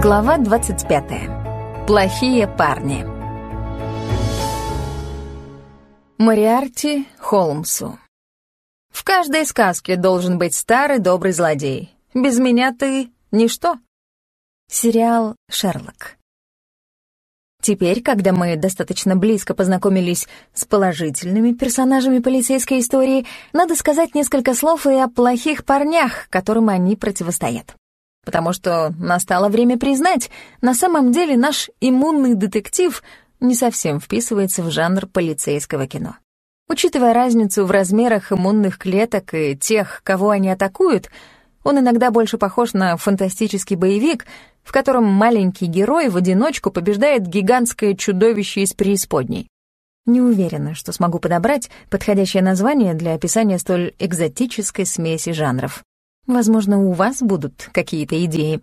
Глава 25. Плохие парни. Мариарти Холмсу. В каждой сказке должен быть старый добрый злодей. Без меня ты — ничто. Сериал «Шерлок». Теперь, когда мы достаточно близко познакомились с положительными персонажами полицейской истории, надо сказать несколько слов и о плохих парнях, которым они противостоят потому что настало время признать, на самом деле наш иммунный детектив не совсем вписывается в жанр полицейского кино. Учитывая разницу в размерах иммунных клеток и тех, кого они атакуют, он иногда больше похож на фантастический боевик, в котором маленький герой в одиночку побеждает гигантское чудовище из преисподней. Не уверена, что смогу подобрать подходящее название для описания столь экзотической смеси жанров. Возможно, у вас будут какие-то идеи.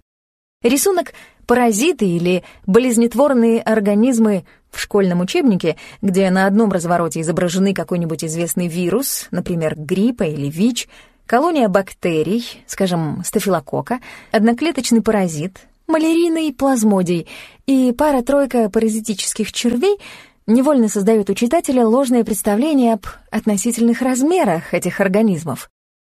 Рисунок «Паразиты» или «Болезнетворные организмы» в школьном учебнике, где на одном развороте изображены какой-нибудь известный вирус, например, гриппа или ВИЧ, колония бактерий, скажем, стафилокока, одноклеточный паразит, малярийный плазмодий и пара-тройка паразитических червей невольно создают у читателя ложное представление об относительных размерах этих организмов.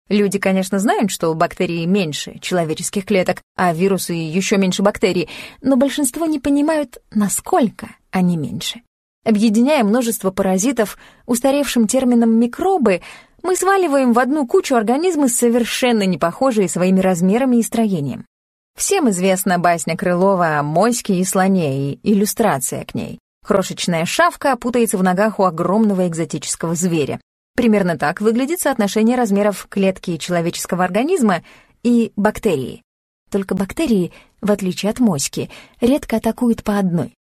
Люди, конечно, знают, что бактерии меньше человеческих клеток, а вирусы еще меньше бактерий, но большинство не понимают, насколько они меньше. Объединяя множество паразитов устаревшим термином «микробы», мы сваливаем в одну кучу организмы, совершенно не похожие своими размерами и строением. Всем известна басня Крылова о моське и слоне и иллюстрация к ней. Крошечная шавка путается в ногах у огромного экзотического зверя. Примерно так выглядит соотношение размеров клетки человеческого организма и бактерии. Только бактерии, в отличие от моськи, редко атакуют по одной.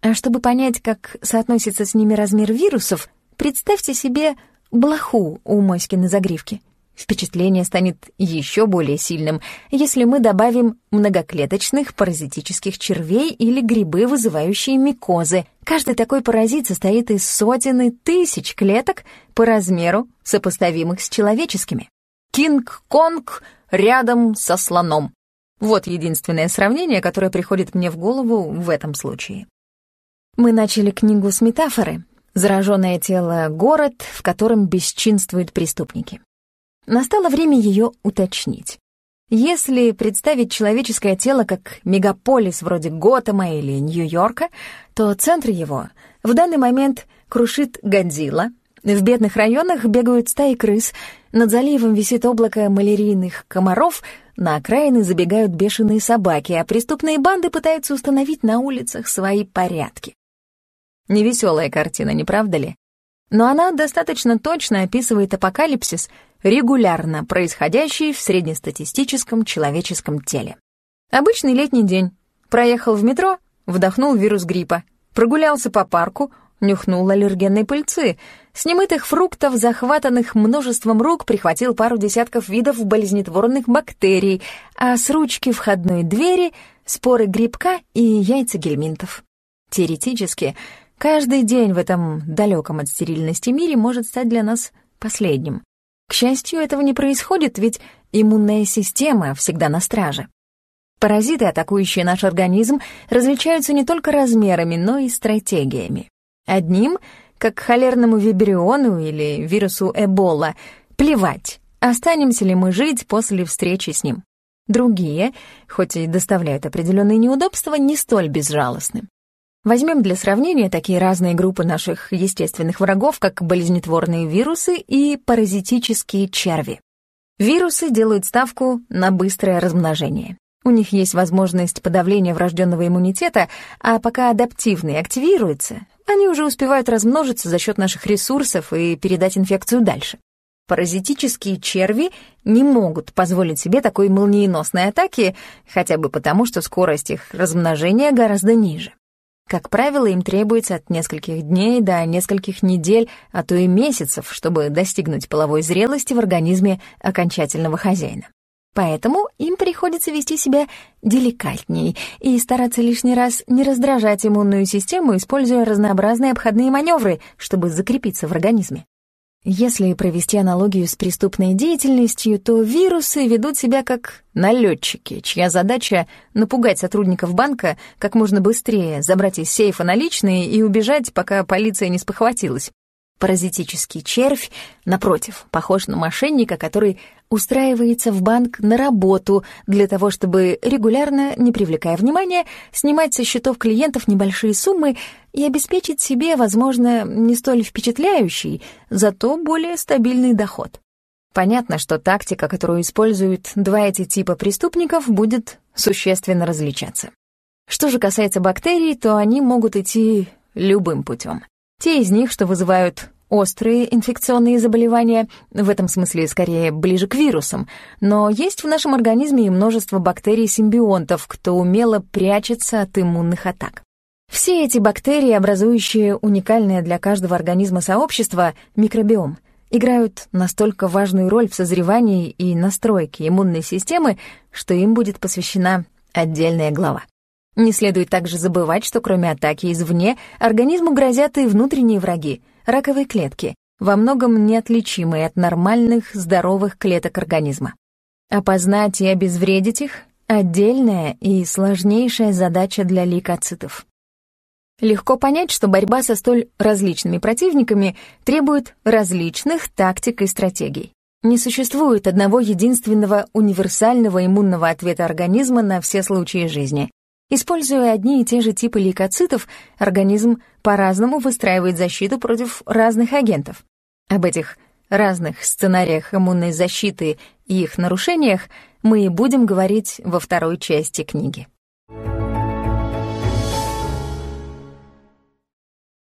А чтобы понять, как соотносится с ними размер вирусов, представьте себе блоху у моськи на загривке. Впечатление станет еще более сильным, если мы добавим многоклеточных паразитических червей или грибы, вызывающие микозы. Каждый такой паразит состоит из сотен и тысяч клеток по размеру, сопоставимых с человеческими. Кинг-Конг рядом со слоном. Вот единственное сравнение, которое приходит мне в голову в этом случае. Мы начали книгу с метафоры «Зараженное тело — город, в котором бесчинствуют преступники» настало время ее уточнить. Если представить человеческое тело как мегаполис вроде Готэма или Нью-Йорка, то центр его в данный момент крушит Годзилла, в бедных районах бегают стаи крыс, над заливом висит облако малярийных комаров, на окраины забегают бешеные собаки, а преступные банды пытаются установить на улицах свои порядки. Невеселая картина, не правда ли? Но она достаточно точно описывает апокалипсис, регулярно происходящий в среднестатистическом человеческом теле. Обычный летний день. Проехал в метро, вдохнул вирус гриппа. Прогулялся по парку, нюхнул аллергенной пыльцы. С немытых фруктов, захватанных множеством рук, прихватил пару десятков видов болезнетворных бактерий, а с ручки входной двери — споры грибка и яйца гельминтов. Теоретически, каждый день в этом далеком от стерильности мире может стать для нас последним. К счастью, этого не происходит, ведь иммунная система всегда на страже. Паразиты, атакующие наш организм, различаются не только размерами, но и стратегиями. Одним, как холерному вибриону или вирусу Эбола, плевать, останемся ли мы жить после встречи с ним. Другие, хоть и доставляют определенные неудобства, не столь безжалостны. Возьмем для сравнения такие разные группы наших естественных врагов, как болезнетворные вирусы и паразитические черви. Вирусы делают ставку на быстрое размножение. У них есть возможность подавления врожденного иммунитета, а пока адаптивный активируется, они уже успевают размножиться за счет наших ресурсов и передать инфекцию дальше. Паразитические черви не могут позволить себе такой молниеносной атаки, хотя бы потому, что скорость их размножения гораздо ниже. Как правило, им требуется от нескольких дней до нескольких недель, а то и месяцев, чтобы достигнуть половой зрелости в организме окончательного хозяина. Поэтому им приходится вести себя деликатней и стараться лишний раз не раздражать иммунную систему, используя разнообразные обходные маневры, чтобы закрепиться в организме. Если провести аналогию с преступной деятельностью, то вирусы ведут себя как налетчики, чья задача — напугать сотрудников банка как можно быстрее, забрать из сейфа наличные и убежать, пока полиция не спохватилась. Паразитический червь, напротив, похож на мошенника, который устраивается в банк на работу для того, чтобы регулярно, не привлекая внимания, снимать со счетов клиентов небольшие суммы и обеспечить себе, возможно, не столь впечатляющий, зато более стабильный доход. Понятно, что тактика, которую используют два эти типа преступников, будет существенно различаться. Что же касается бактерий, то они могут идти любым путем. Те из них, что вызывают острые инфекционные заболевания, в этом смысле скорее ближе к вирусам, но есть в нашем организме и множество бактерий-симбионтов, кто умело прячется от иммунных атак. Все эти бактерии, образующие уникальное для каждого организма сообщество, микробиом, играют настолько важную роль в созревании и настройке иммунной системы, что им будет посвящена отдельная глава. Не следует также забывать, что кроме атаки извне, организму грозят и внутренние враги — раковые клетки, во многом неотличимые от нормальных здоровых клеток организма. Опознать и обезвредить их — отдельная и сложнейшая задача для лейкоцитов. Легко понять, что борьба со столь различными противниками требует различных тактик и стратегий. Не существует одного единственного универсального иммунного ответа организма на все случаи жизни. Используя одни и те же типы лейкоцитов, организм по-разному выстраивает защиту против разных агентов. Об этих разных сценариях иммунной защиты и их нарушениях мы и будем говорить во второй части книги.